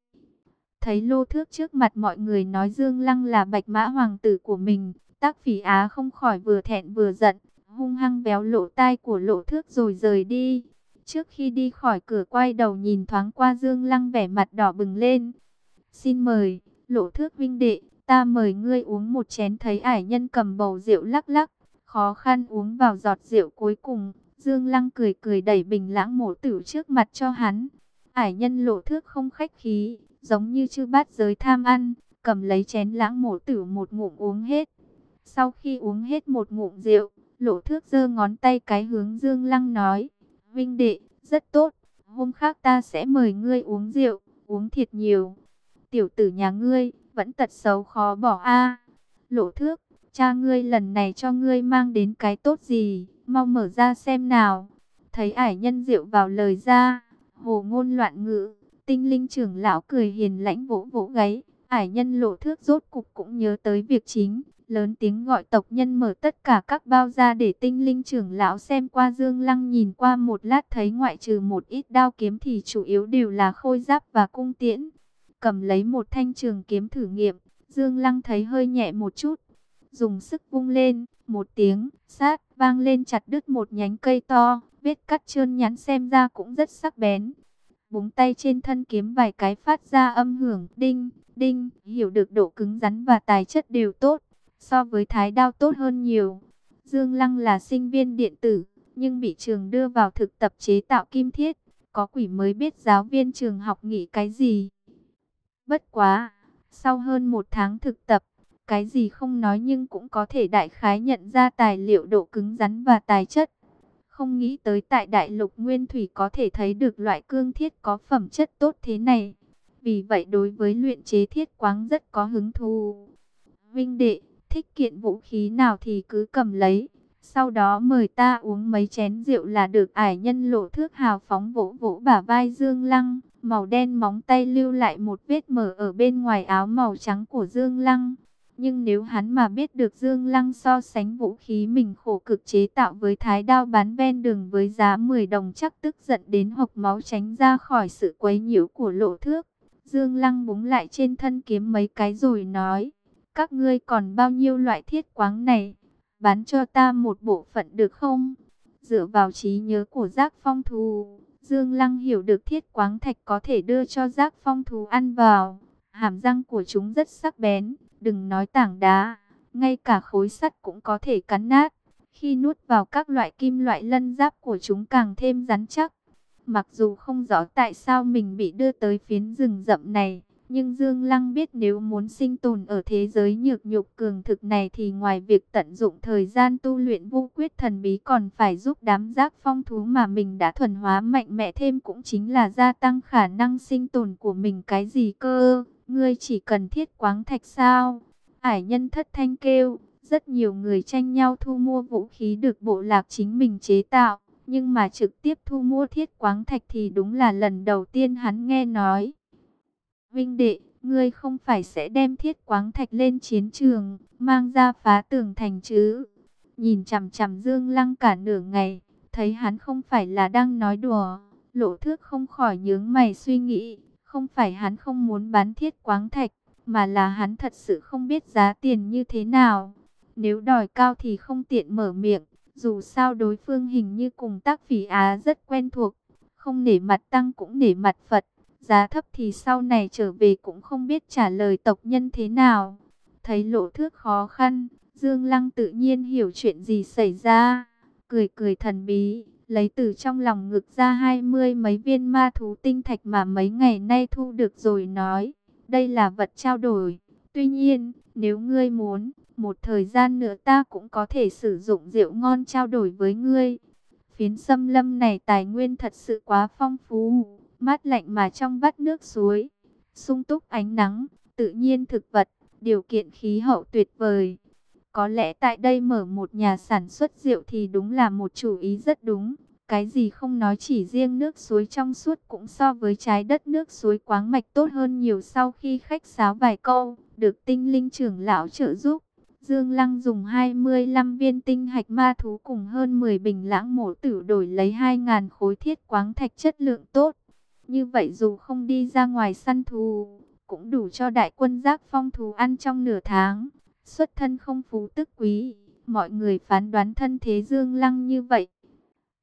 Thấy lô thước trước mặt mọi người nói Dương Lăng là bạch mã hoàng tử của mình, tác phỉ á không khỏi vừa thẹn vừa giận, hung hăng béo lộ tai của lộ thước rồi rời đi. Trước khi đi khỏi cửa quay đầu nhìn thoáng qua Dương Lăng vẻ mặt đỏ bừng lên. Xin mời, lộ thước vinh đệ, ta mời ngươi uống một chén thấy ải nhân cầm bầu rượu lắc lắc, khó khăn uống vào giọt rượu cuối cùng. Dương Lăng cười cười đẩy bình lãng mổ tử trước mặt cho hắn. Ải nhân lộ thước không khách khí, giống như chư bát giới tham ăn, cầm lấy chén lãng mổ tử một ngụm uống hết. Sau khi uống hết một ngụm rượu, lộ thước giơ ngón tay cái hướng Dương Lăng nói, Vinh đệ, rất tốt, hôm khác ta sẽ mời ngươi uống rượu, uống thiệt nhiều. Tiểu tử nhà ngươi, vẫn tật xấu khó bỏ a Lộ thước, cha ngươi lần này cho ngươi mang đến cái tốt gì, mau mở ra xem nào. Thấy ải nhân rượu vào lời ra, hồ ngôn loạn ngữ, tinh linh trưởng lão cười hiền lãnh vỗ vỗ gáy. Ải nhân lộ thước rốt cục cũng nhớ tới việc chính, lớn tiếng gọi tộc nhân mở tất cả các bao ra để tinh linh trưởng lão xem qua Dương Lăng nhìn qua một lát thấy ngoại trừ một ít đao kiếm thì chủ yếu đều là khôi giáp và cung tiễn. Cầm lấy một thanh trường kiếm thử nghiệm, Dương Lăng thấy hơi nhẹ một chút, dùng sức vung lên, một tiếng, sát, vang lên chặt đứt một nhánh cây to, vết cắt trơn nhắn xem ra cũng rất sắc bén. Búng tay trên thân kiếm vài cái phát ra âm hưởng, đinh, đinh, hiểu được độ cứng rắn và tài chất đều tốt, so với thái đao tốt hơn nhiều. Dương Lăng là sinh viên điện tử, nhưng bị trường đưa vào thực tập chế tạo kim thiết, có quỷ mới biết giáo viên trường học nghĩ cái gì. Bất quá, sau hơn một tháng thực tập, cái gì không nói nhưng cũng có thể đại khái nhận ra tài liệu độ cứng rắn và tài chất. Không nghĩ tới tại đại lục nguyên thủy có thể thấy được loại cương thiết có phẩm chất tốt thế này. Vì vậy đối với luyện chế thiết quáng rất có hứng thú. Vinh đệ, thích kiện vũ khí nào thì cứ cầm lấy. Sau đó mời ta uống mấy chén rượu là được ải nhân lộ thước hào phóng vỗ vỗ bả vai Dương Lăng. Màu đen móng tay lưu lại một vết mở ở bên ngoài áo màu trắng của Dương Lăng. Nhưng nếu hắn mà biết được Dương Lăng so sánh vũ khí mình khổ cực chế tạo với thái đao bán ven đường với giá 10 đồng chắc tức giận đến hộc máu tránh ra khỏi sự quấy nhiễu của lộ thước. Dương Lăng búng lại trên thân kiếm mấy cái rồi nói, các ngươi còn bao nhiêu loại thiết quáng này, bán cho ta một bộ phận được không? Dựa vào trí nhớ của giác phong thù, Dương Lăng hiểu được thiết quáng thạch có thể đưa cho giác phong thú ăn vào. Hàm răng của chúng rất sắc bén, đừng nói tảng đá, ngay cả khối sắt cũng có thể cắn nát. Khi nuốt vào các loại kim loại lân giáp của chúng càng thêm rắn chắc. Mặc dù không rõ tại sao mình bị đưa tới phiến rừng rậm này, nhưng Dương Lăng biết nếu muốn sinh tồn ở thế giới nhược nhục cường thực này thì ngoài việc tận dụng thời gian tu luyện vô quyết thần bí còn phải giúp đám giác phong thú mà mình đã thuần hóa mạnh mẽ thêm cũng chính là gia tăng khả năng sinh tồn của mình cái gì cơ. Ngươi chỉ cần thiết quáng thạch sao? Ải nhân thất thanh kêu, Rất nhiều người tranh nhau thu mua vũ khí được bộ lạc chính mình chế tạo, nhưng mà trực tiếp thu mua thiết quáng thạch thì đúng là lần đầu tiên hắn nghe nói. Vinh đệ, ngươi không phải sẽ đem thiết quáng thạch lên chiến trường, mang ra phá tường thành chứ? Nhìn chằm chằm Dương Lăng cả nửa ngày, thấy hắn không phải là đang nói đùa, lộ thước không khỏi nhướng mày suy nghĩ, không phải hắn không muốn bán thiết quáng thạch, mà là hắn thật sự không biết giá tiền như thế nào. Nếu đòi cao thì không tiện mở miệng, dù sao đối phương hình như cùng tác phỉ Á rất quen thuộc, không nể mặt tăng cũng nể mặt Phật. Giá thấp thì sau này trở về cũng không biết trả lời tộc nhân thế nào. Thấy lộ thước khó khăn, Dương Lăng tự nhiên hiểu chuyện gì xảy ra. Cười cười thần bí, lấy từ trong lòng ngực ra hai mươi mấy viên ma thú tinh thạch mà mấy ngày nay thu được rồi nói. Đây là vật trao đổi. Tuy nhiên, nếu ngươi muốn, một thời gian nữa ta cũng có thể sử dụng rượu ngon trao đổi với ngươi. Phiến xâm lâm này tài nguyên thật sự quá phong phú, mát lạnh mà trong vắt nước suối, sung túc ánh nắng, tự nhiên thực vật, điều kiện khí hậu tuyệt vời. Có lẽ tại đây mở một nhà sản xuất rượu thì đúng là một chủ ý rất đúng. Cái gì không nói chỉ riêng nước suối trong suốt cũng so với trái đất nước suối quáng mạch tốt hơn nhiều sau khi khách sáo vài câu, được tinh linh trưởng lão trợ giúp. Dương Lăng dùng 25 viên tinh hạch ma thú cùng hơn 10 bình lãng mổ tử đổi lấy 2.000 khối thiết quáng thạch chất lượng tốt. Như vậy dù không đi ra ngoài săn thú, cũng đủ cho đại quân giác phong thú ăn trong nửa tháng. Xuất thân không phú tức quý, mọi người phán đoán thân thế Dương Lăng như vậy.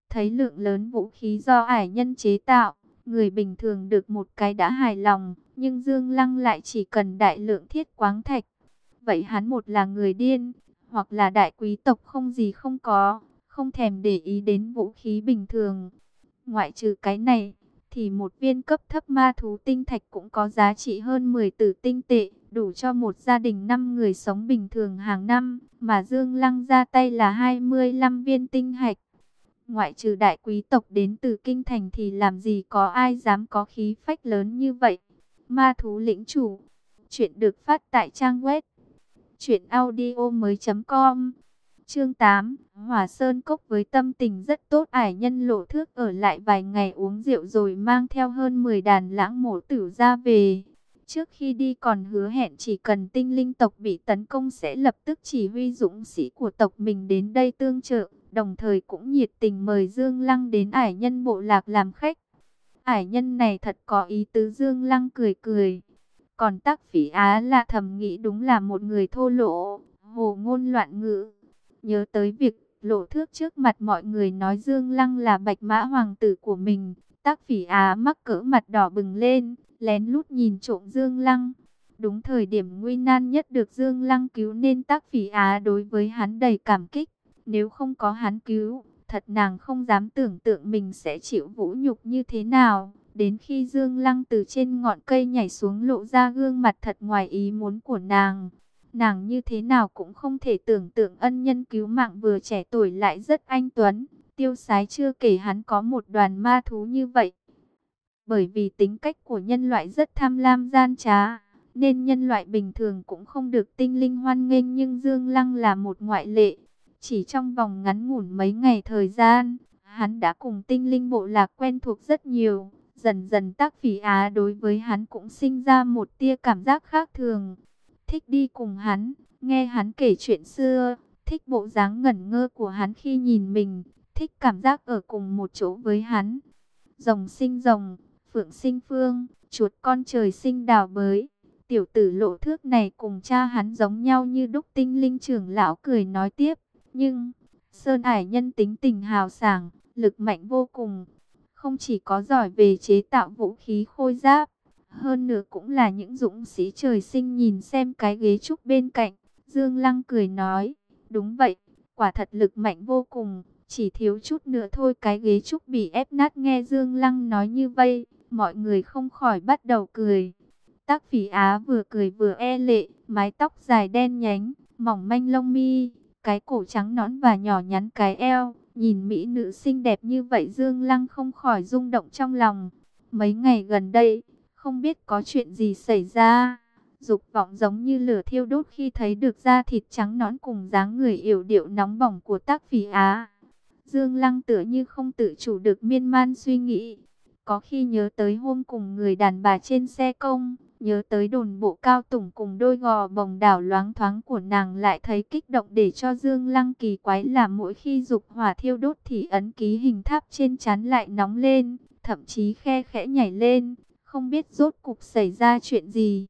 Thấy lượng lớn vũ khí do ải nhân chế tạo, người bình thường được một cái đã hài lòng, nhưng Dương Lăng lại chỉ cần đại lượng thiết quáng thạch. Vậy hắn một là người điên, hoặc là đại quý tộc không gì không có, không thèm để ý đến vũ khí bình thường. Ngoại trừ cái này, thì một viên cấp thấp ma thú tinh thạch cũng có giá trị hơn 10 tử tinh tệ, đủ cho một gia đình 5 người sống bình thường hàng năm, mà Dương Lăng ra tay là 25 viên tinh hạch. Ngoại trừ đại quý tộc đến từ kinh thành thì làm gì có ai dám có khí phách lớn như vậy. Ma thú lĩnh chủ. Chuyện được phát tại trang web. Chuyện audio mới com. Chương 8. hòa Sơn Cốc với tâm tình rất tốt ải nhân lộ thước ở lại vài ngày uống rượu rồi mang theo hơn 10 đàn lãng mổ tử ra về. Trước khi đi còn hứa hẹn chỉ cần tinh linh tộc bị tấn công sẽ lập tức chỉ huy dũng sĩ của tộc mình đến đây tương trợ đồng thời cũng nhiệt tình mời Dương Lăng đến ải nhân bộ lạc làm khách. Ải nhân này thật có ý tứ Dương Lăng cười cười. Còn tác phỉ Á là thầm nghĩ đúng là một người thô lỗ, hồ ngôn loạn ngữ. Nhớ tới việc lộ thước trước mặt mọi người nói Dương Lăng là bạch mã hoàng tử của mình. Tác phỉ Á mắc cỡ mặt đỏ bừng lên, lén lút nhìn trộm Dương Lăng. Đúng thời điểm nguy nan nhất được Dương Lăng cứu nên tác phỉ Á đối với hắn đầy cảm kích. Nếu không có hắn cứu, thật nàng không dám tưởng tượng mình sẽ chịu vũ nhục như thế nào. Đến khi Dương Lăng từ trên ngọn cây nhảy xuống lộ ra gương mặt thật ngoài ý muốn của nàng. Nàng như thế nào cũng không thể tưởng tượng ân nhân cứu mạng vừa trẻ tuổi lại rất anh tuấn. Tiêu sái chưa kể hắn có một đoàn ma thú như vậy. Bởi vì tính cách của nhân loại rất tham lam gian trá, nên nhân loại bình thường cũng không được tinh linh hoan nghênh nhưng Dương Lăng là một ngoại lệ. Chỉ trong vòng ngắn ngủn mấy ngày thời gian, hắn đã cùng tinh linh bộ lạc quen thuộc rất nhiều. Dần dần tác phỉ á đối với hắn cũng sinh ra một tia cảm giác khác thường. Thích đi cùng hắn, nghe hắn kể chuyện xưa, thích bộ dáng ngẩn ngơ của hắn khi nhìn mình, thích cảm giác ở cùng một chỗ với hắn. Rồng sinh rồng, phượng sinh phương, chuột con trời sinh đào bới. Tiểu tử lộ thước này cùng cha hắn giống nhau như đúc tinh linh trưởng lão cười nói tiếp. Nhưng, Sơn Ải nhân tính tình hào sảng, lực mạnh vô cùng. Không chỉ có giỏi về chế tạo vũ khí khôi giáp, hơn nữa cũng là những dũng sĩ trời sinh nhìn xem cái ghế trúc bên cạnh. Dương Lăng cười nói, đúng vậy, quả thật lực mạnh vô cùng, chỉ thiếu chút nữa thôi cái ghế trúc bị ép nát nghe Dương Lăng nói như vậy, mọi người không khỏi bắt đầu cười. Tác phỉ Á vừa cười vừa e lệ, mái tóc dài đen nhánh, mỏng manh lông mi, cái cổ trắng nõn và nhỏ nhắn cái eo, nhìn mỹ nữ xinh đẹp như vậy Dương Lăng không khỏi rung động trong lòng. Mấy ngày gần đây, không biết có chuyện gì xảy ra, dục vọng giống như lửa thiêu đốt khi thấy được da thịt trắng nõn cùng dáng người yểu điệu nóng bỏng của tác phỉ Á. Dương Lăng tựa như không tự chủ được miên man suy nghĩ. Có khi nhớ tới hôm cùng người đàn bà trên xe công, nhớ tới đồn bộ cao tủng cùng đôi gò bồng đảo loáng thoáng của nàng lại thấy kích động để cho Dương Lăng kỳ quái là mỗi khi dục hỏa thiêu đốt thì ấn ký hình tháp trên chán lại nóng lên, thậm chí khe khẽ nhảy lên, không biết rốt cục xảy ra chuyện gì.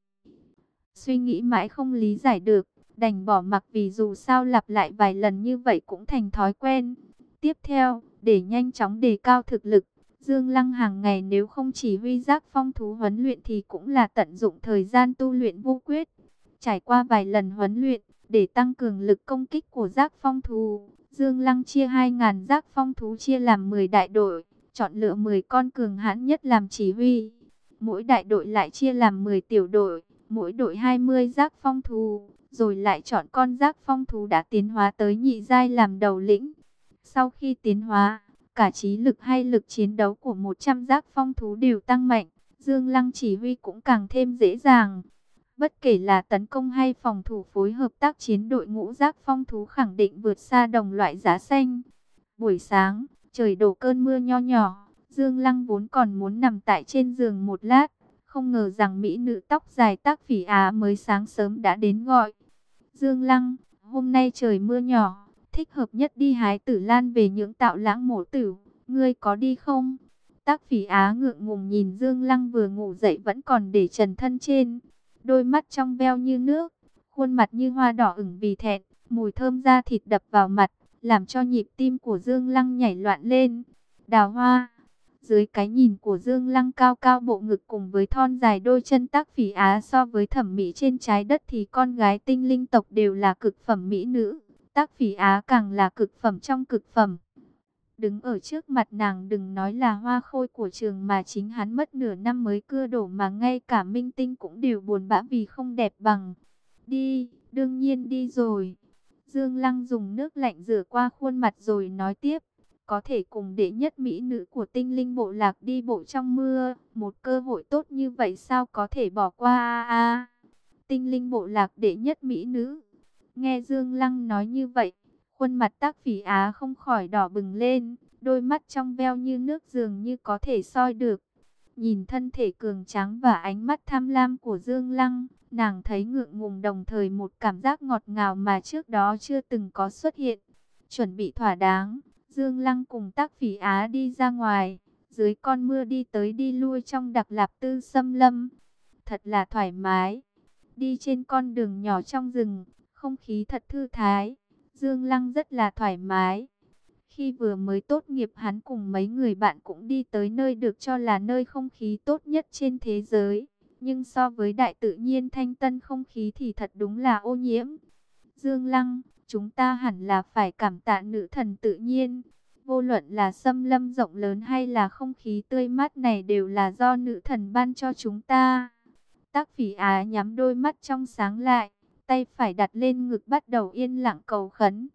Suy nghĩ mãi không lý giải được, đành bỏ mặc vì dù sao lặp lại vài lần như vậy cũng thành thói quen. Tiếp theo, để nhanh chóng đề cao thực lực, Dương Lăng hàng ngày nếu không chỉ huy giác phong thú huấn luyện thì cũng là tận dụng thời gian tu luyện vô quyết. Trải qua vài lần huấn luyện, để tăng cường lực công kích của giác phong thú, Dương Lăng chia 2.000 giác phong thú chia làm 10 đại đội, chọn lựa 10 con cường hãn nhất làm chỉ huy. Mỗi đại đội lại chia làm 10 tiểu đội, mỗi đội 20 giác phong thú, rồi lại chọn con giác phong thú đã tiến hóa tới nhị giai làm đầu lĩnh. Sau khi tiến hóa, cả trí lực hay lực chiến đấu của 100 giác phong thú đều tăng mạnh, Dương Lăng chỉ huy cũng càng thêm dễ dàng. Bất kể là tấn công hay phòng thủ phối hợp tác chiến đội ngũ giác phong thú khẳng định vượt xa đồng loại giá xanh. Buổi sáng, trời đổ cơn mưa nho nhỏ, Dương Lăng vốn còn muốn nằm tại trên giường một lát, không ngờ rằng mỹ nữ tóc dài tác phỉ á mới sáng sớm đã đến gọi. Dương Lăng, hôm nay trời mưa nhỏ, thích hợp nhất đi hái tử lan về những tạo lãng mổ tử, ngươi có đi không? Tác phỉ á ngượng ngùng nhìn Dương Lăng vừa ngủ dậy vẫn còn để trần thân trên, đôi mắt trong veo như nước, khuôn mặt như hoa đỏ ửng vì thẹn, mùi thơm da thịt đập vào mặt, làm cho nhịp tim của Dương Lăng nhảy loạn lên. Đào hoa, dưới cái nhìn của Dương Lăng cao cao bộ ngực cùng với thon dài đôi chân tác phỉ á so với thẩm mỹ trên trái đất thì con gái tinh linh tộc đều là cực phẩm mỹ nữ. Tác phỉ á càng là cực phẩm trong cực phẩm. Đứng ở trước mặt nàng đừng nói là hoa khôi của trường mà chính hắn mất nửa năm mới cưa đổ mà ngay cả minh tinh cũng đều buồn bã vì không đẹp bằng. Đi, đương nhiên đi rồi. Dương Lăng dùng nước lạnh rửa qua khuôn mặt rồi nói tiếp. Có thể cùng đệ nhất mỹ nữ của tinh linh bộ lạc đi bộ trong mưa. Một cơ hội tốt như vậy sao có thể bỏ qua a a Tinh linh bộ lạc đệ nhất mỹ nữ Nghe Dương Lăng nói như vậy, khuôn mặt tác phỉ á không khỏi đỏ bừng lên, đôi mắt trong veo như nước dường như có thể soi được. Nhìn thân thể cường tráng và ánh mắt tham lam của Dương Lăng, nàng thấy ngượng ngùng đồng thời một cảm giác ngọt ngào mà trước đó chưa từng có xuất hiện. Chuẩn bị thỏa đáng, Dương Lăng cùng tác phỉ á đi ra ngoài, dưới con mưa đi tới đi lui trong đặc lạp tư xâm lâm. Thật là thoải mái, đi trên con đường nhỏ trong rừng, không khí thật thư thái, Dương Lăng rất là thoải mái. Khi vừa mới tốt nghiệp hắn cùng mấy người bạn cũng đi tới nơi được cho là nơi không khí tốt nhất trên thế giới. Nhưng so với đại tự nhiên thanh tân không khí thì thật đúng là ô nhiễm. Dương Lăng, chúng ta hẳn là phải cảm tạ nữ thần tự nhiên. Vô luận là xâm lâm rộng lớn hay là không khí tươi mát này đều là do nữ thần ban cho chúng ta. Tác phỉ á nhắm đôi mắt trong sáng lại tay phải đặt lên ngực bắt đầu yên lặng cầu khấn.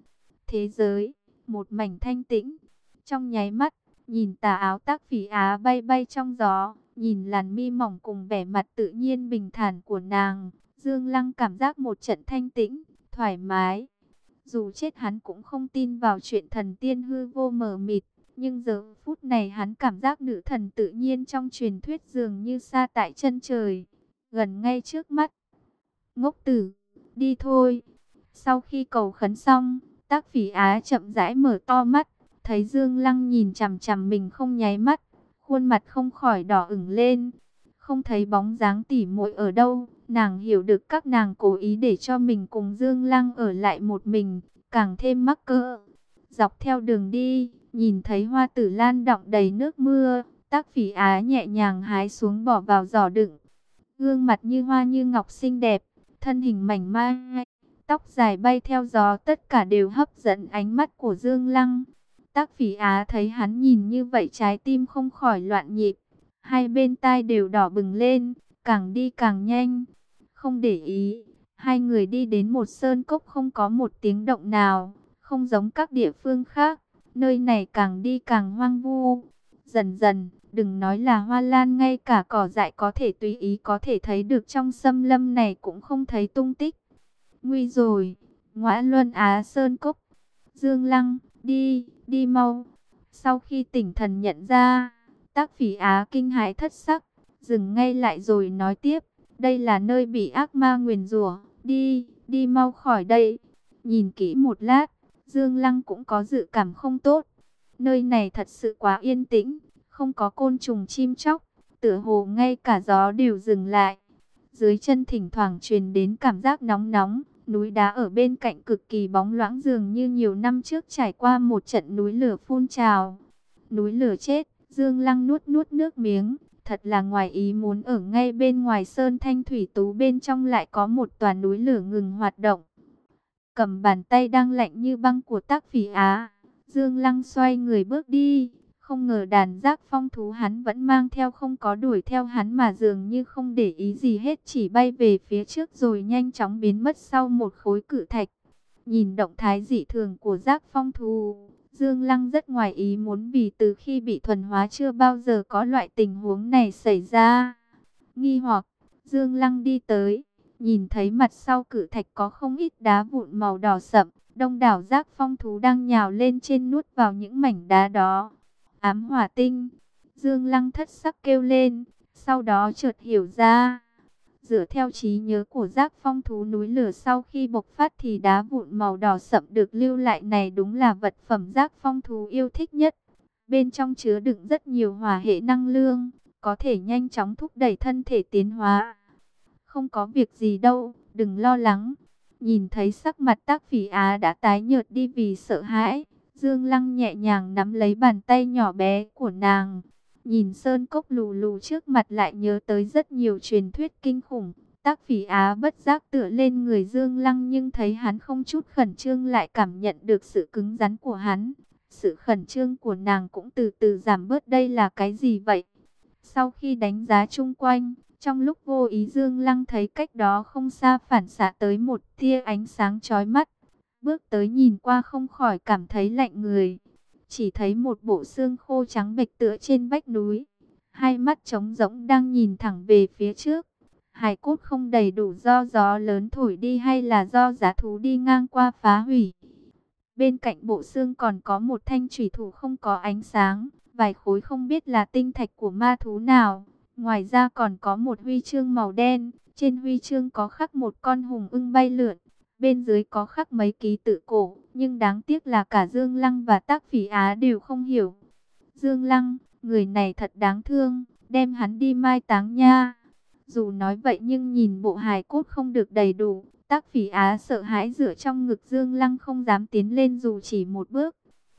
Thế giới, một mảnh thanh tĩnh. Trong nháy mắt, nhìn tà áo tác phỉ á bay bay trong gió, nhìn làn mi mỏng cùng vẻ mặt tự nhiên bình thản của nàng. Dương Lăng cảm giác một trận thanh tĩnh, thoải mái. Dù chết hắn cũng không tin vào chuyện thần tiên hư vô mờ mịt. Nhưng giờ phút này hắn cảm giác nữ thần tự nhiên trong truyền thuyết dường như xa tại chân trời, gần ngay trước mắt. Ngốc tử! đi thôi. Sau khi cầu khấn xong, tác phỉ á chậm rãi mở to mắt, thấy Dương Lăng nhìn chằm chằm mình không nháy mắt, khuôn mặt không khỏi đỏ ửng lên. Không thấy bóng dáng tỉ muội ở đâu, nàng hiểu được các nàng cố ý để cho mình cùng Dương Lăng ở lại một mình, càng thêm mắc cỡ. Dọc theo đường đi, nhìn thấy hoa tử lan đọng đầy nước mưa, tác phỉ á nhẹ nhàng hái xuống bỏ vào giỏ đựng. Gương mặt như hoa như ngọc xinh đẹp, thân hình mảnh mai, tóc dài bay theo gió tất cả đều hấp dẫn ánh mắt của Dương Lăng. Tác phỉ á thấy hắn nhìn như vậy trái tim không khỏi loạn nhịp, hai bên tai đều đỏ bừng lên, càng đi càng nhanh, không để ý. Hai người đi đến một sơn cốc không có một tiếng động nào, không giống các địa phương khác, nơi này càng đi càng hoang vu. Dần dần, Đừng nói là hoa lan ngay cả cỏ dại có thể tùy ý có thể thấy được trong xâm lâm này cũng không thấy tung tích. Nguy rồi, ngõa luân Á Sơn Cốc. Dương Lăng, đi, đi mau. Sau khi tỉnh thần nhận ra, tác phỉ Á kinh hãi thất sắc, dừng ngay lại rồi nói tiếp. Đây là nơi bị ác ma nguyền rủa đi, đi mau khỏi đây. Nhìn kỹ một lát, Dương Lăng cũng có dự cảm không tốt. Nơi này thật sự quá yên tĩnh, không có côn trùng chim chóc, tựa hồ ngay cả gió đều dừng lại. Dưới chân thỉnh thoảng truyền đến cảm giác nóng nóng, núi đá ở bên cạnh cực kỳ bóng loãng dường như nhiều năm trước trải qua một trận núi lửa phun trào. Núi lửa chết, Dương Lăng nuốt nuốt nước miếng, thật là ngoài ý muốn ở ngay bên ngoài sơn thanh thủy tú bên trong lại có một tòa núi lửa ngừng hoạt động. Cầm bàn tay đang lạnh như băng của tác phỉ Á, Dương Lăng xoay người bước đi, không ngờ đàn giác phong thú hắn vẫn mang theo không có đuổi theo hắn mà dường như không để ý gì hết chỉ bay về phía trước rồi nhanh chóng biến mất sau một khối cự thạch. Nhìn động thái dị thường của giác phong thú, Dương Lăng rất ngoài ý muốn vì từ khi bị thuần hóa chưa bao giờ có loại tình huống này xảy ra. Nghi hoặc, Dương Lăng đi tới, nhìn thấy mặt sau cự thạch có không ít đá vụn màu đỏ sậm, đông đảo giác phong thú đang nhào lên trên nuốt vào những mảnh đá đó ám hỏa tinh. Dương Lăng thất sắc kêu lên, sau đó chợt hiểu ra. Dựa theo trí nhớ của giác phong thú núi lửa sau khi bộc phát thì đá vụn màu đỏ sậm được lưu lại này đúng là vật phẩm giác phong thú yêu thích nhất. Bên trong chứa đựng rất nhiều hỏa hệ năng lượng, có thể nhanh chóng thúc đẩy thân thể tiến hóa. Không có việc gì đâu, đừng lo lắng. Nhìn thấy sắc mặt tác phỉ á đã tái nhợt đi vì sợ hãi. Dương Lăng nhẹ nhàng nắm lấy bàn tay nhỏ bé của nàng. Nhìn sơn cốc lù lù trước mặt lại nhớ tới rất nhiều truyền thuyết kinh khủng. Tác phỉ á bất giác tựa lên người Dương Lăng nhưng thấy hắn không chút khẩn trương lại cảm nhận được sự cứng rắn của hắn. Sự khẩn trương của nàng cũng từ từ giảm bớt đây là cái gì vậy? Sau khi đánh giá chung quanh, trong lúc vô ý Dương Lăng thấy cách đó không xa phản xạ tới một tia ánh sáng chói mắt. Bước tới nhìn qua không khỏi cảm thấy lạnh người. Chỉ thấy một bộ xương khô trắng bệch tựa trên vách núi. Hai mắt trống rỗng đang nhìn thẳng về phía trước. Hải cốt không đầy đủ do gió lớn thổi đi hay là do giá thú đi ngang qua phá hủy. Bên cạnh bộ xương còn có một thanh thủy thủ không có ánh sáng. Vài khối không biết là tinh thạch của ma thú nào. Ngoài ra còn có một huy chương màu đen. Trên huy chương có khắc một con hùng ưng bay lượn. Bên dưới có khắc mấy ký tự cổ, nhưng đáng tiếc là cả Dương Lăng và Tác Phỉ Á đều không hiểu. Dương Lăng, người này thật đáng thương, đem hắn đi mai táng nha. Dù nói vậy nhưng nhìn bộ hài cốt không được đầy đủ, Tác Phỉ Á sợ hãi dựa trong ngực Dương Lăng không dám tiến lên dù chỉ một bước.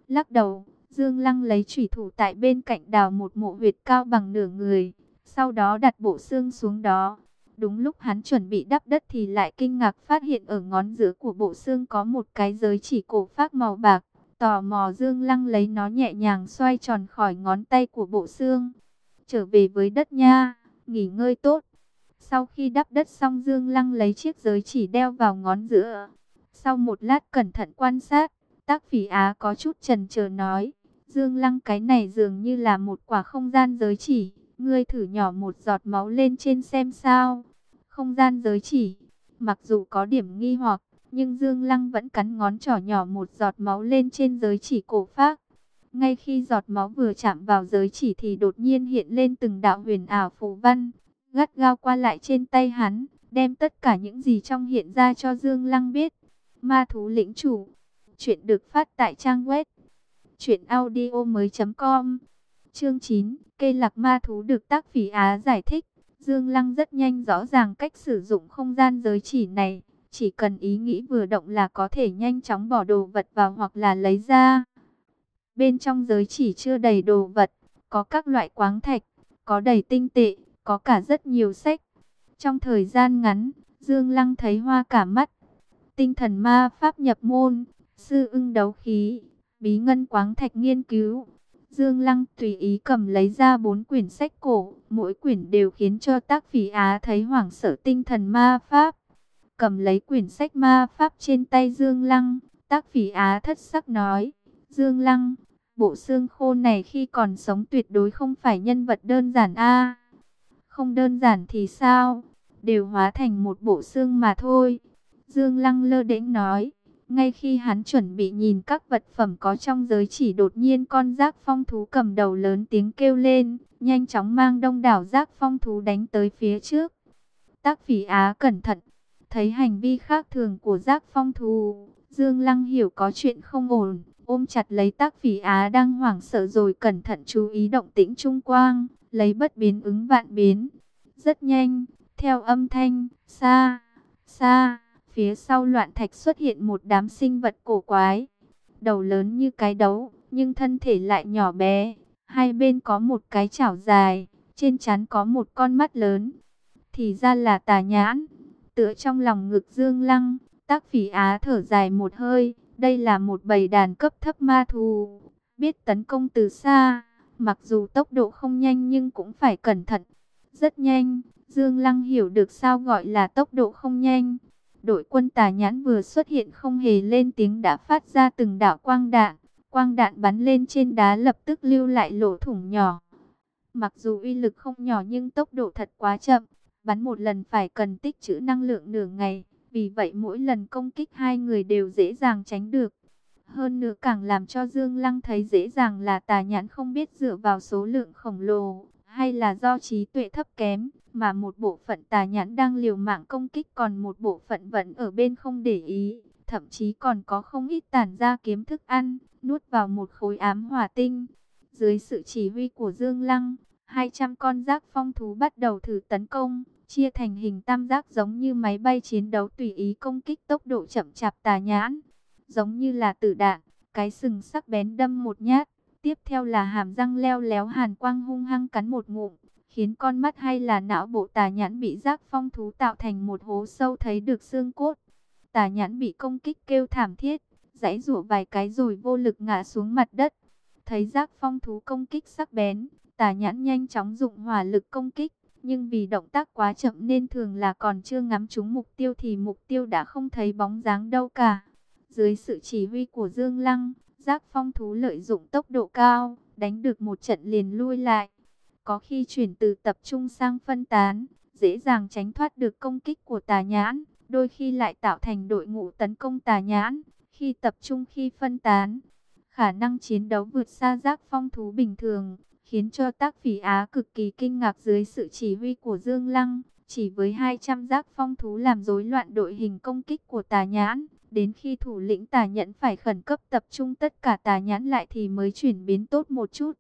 Lắc đầu, Dương Lăng lấy chủy thủ tại bên cạnh đào một mộ huyệt cao bằng nửa người, sau đó đặt bộ xương xuống đó. Đúng lúc hắn chuẩn bị đắp đất thì lại kinh ngạc phát hiện ở ngón giữa của bộ xương có một cái giới chỉ cổ phát màu bạc. Tò mò Dương Lăng lấy nó nhẹ nhàng xoay tròn khỏi ngón tay của bộ xương. Trở về với đất nha, nghỉ ngơi tốt. Sau khi đắp đất xong Dương Lăng lấy chiếc giới chỉ đeo vào ngón giữa. Sau một lát cẩn thận quan sát, tác phỉ á có chút trần chờ nói. Dương Lăng cái này dường như là một quả không gian giới chỉ. Ngươi thử nhỏ một giọt máu lên trên xem sao. Không gian giới chỉ. Mặc dù có điểm nghi hoặc, nhưng Dương Lăng vẫn cắn ngón trỏ nhỏ một giọt máu lên trên giới chỉ cổ phác. Ngay khi giọt máu vừa chạm vào giới chỉ thì đột nhiên hiện lên từng đạo huyền ảo phù văn, gắt gao qua lại trên tay hắn, đem tất cả những gì trong hiện ra cho Dương Lăng biết. Ma thú lĩnh chủ. Chuyện được phát tại trang web Chuyện audio mới.com Chương 9, cây lạc ma thú được tác phỉ Á giải thích. Dương Lăng rất nhanh rõ ràng cách sử dụng không gian giới chỉ này. Chỉ cần ý nghĩ vừa động là có thể nhanh chóng bỏ đồ vật vào hoặc là lấy ra. Bên trong giới chỉ chưa đầy đồ vật, có các loại quáng thạch, có đầy tinh tệ, có cả rất nhiều sách. Trong thời gian ngắn, Dương Lăng thấy hoa cả mắt. Tinh thần ma pháp nhập môn, sư ưng đấu khí, bí ngân quáng thạch nghiên cứu, Dương Lăng tùy ý cầm lấy ra bốn quyển sách cổ, mỗi quyển đều khiến cho tác phỉ Á thấy hoảng sợ tinh thần ma pháp. Cầm lấy quyển sách ma pháp trên tay Dương Lăng, tác phỉ Á thất sắc nói, Dương Lăng, Bộ xương khô này khi còn sống tuyệt đối không phải nhân vật đơn giản a. không đơn giản thì sao? Đều hóa thành một bộ xương mà thôi. Dương Lăng lơ đễnh nói. Ngay khi hắn chuẩn bị nhìn các vật phẩm có trong giới chỉ đột nhiên con giác phong thú cầm đầu lớn tiếng kêu lên, nhanh chóng mang đông đảo giác phong thú đánh tới phía trước. Tác phỉ á cẩn thận, thấy hành vi khác thường của giác phong thú, Dương Lăng hiểu có chuyện không ổn, ôm chặt lấy tác phỉ á đang hoảng sợ rồi cẩn thận chú ý động tĩnh trung quang, lấy bất biến ứng vạn biến. Rất nhanh, theo âm thanh, xa, xa, phía sau loạn thạch xuất hiện một đám sinh vật cổ quái. Đầu lớn như cái đấu, nhưng thân thể lại nhỏ bé. Hai bên có một cái chảo dài, trên trán có một con mắt lớn. Thì ra là tà nhãn. Tựa trong lòng ngực dương lăng, tác phỉ á thở dài một hơi. Đây là một bầy đàn cấp thấp ma thù. Biết tấn công từ xa, mặc dù tốc độ không nhanh nhưng cũng phải cẩn thận. Rất nhanh, Dương Lăng hiểu được sao gọi là tốc độ không nhanh. Đội quân tà nhãn vừa xuất hiện không hề lên tiếng đã phát ra từng đạo quang đạn. Quang đạn bắn lên trên đá lập tức lưu lại lỗ thủng nhỏ. Mặc dù uy lực không nhỏ nhưng tốc độ thật quá chậm. Bắn một lần phải cần tích trữ năng lượng nửa ngày. Vì vậy mỗi lần công kích hai người đều dễ dàng tránh được. Hơn nữa càng làm cho Dương Lăng thấy dễ dàng là tà nhãn không biết dựa vào số lượng khổng lồ, hay là do trí tuệ thấp kém, mà một bộ phận tà nhãn đang liều mạng công kích còn một bộ phận vẫn ở bên không để ý, thậm chí còn có không ít tản ra kiếm thức ăn, nuốt vào một khối ám hỏa tinh. Dưới sự chỉ huy của Dương Lăng, 200 con giác phong thú bắt đầu thử tấn công, chia thành hình tam giác giống như máy bay chiến đấu tùy ý công kích tốc độ chậm chạp tà nhãn, giống như là tử đạn, cái sừng sắc bén đâm một nhát, tiếp theo là hàm răng leo léo hàn quang hung hăng cắn một ngụm, khiến con mắt hay là não bộ tà nhãn bị giác phong thú tạo thành một hố sâu thấy được xương cốt. Tà nhãn bị công kích kêu thảm thiết, giãy rủa vài cái rồi vô lực ngã xuống mặt đất. Thấy giác phong thú công kích sắc bén, tà nhãn nhanh chóng dụng hỏa lực công kích, nhưng vì động tác quá chậm nên thường là còn chưa ngắm trúng mục tiêu thì mục tiêu đã không thấy bóng dáng đâu cả. Dưới sự chỉ huy của Dương Lăng, giác phong thú lợi dụng tốc độ cao, đánh được một trận liền lui lại. Có khi chuyển từ tập trung sang phân tán, dễ dàng tránh thoát được công kích của tà nhãn, đôi khi lại tạo thành đội ngũ tấn công tà nhãn, khi tập trung khi phân tán. Khả năng chiến đấu vượt xa giác phong thú bình thường, khiến cho tác phỉ Á cực kỳ kinh ngạc dưới sự chỉ huy của Dương Lăng. Chỉ với 200 giác phong thú làm rối loạn đội hình công kích của tà nhãn, đến khi thủ lĩnh tà nhẫn phải khẩn cấp tập trung tất cả tà nhãn lại thì mới chuyển biến tốt một chút.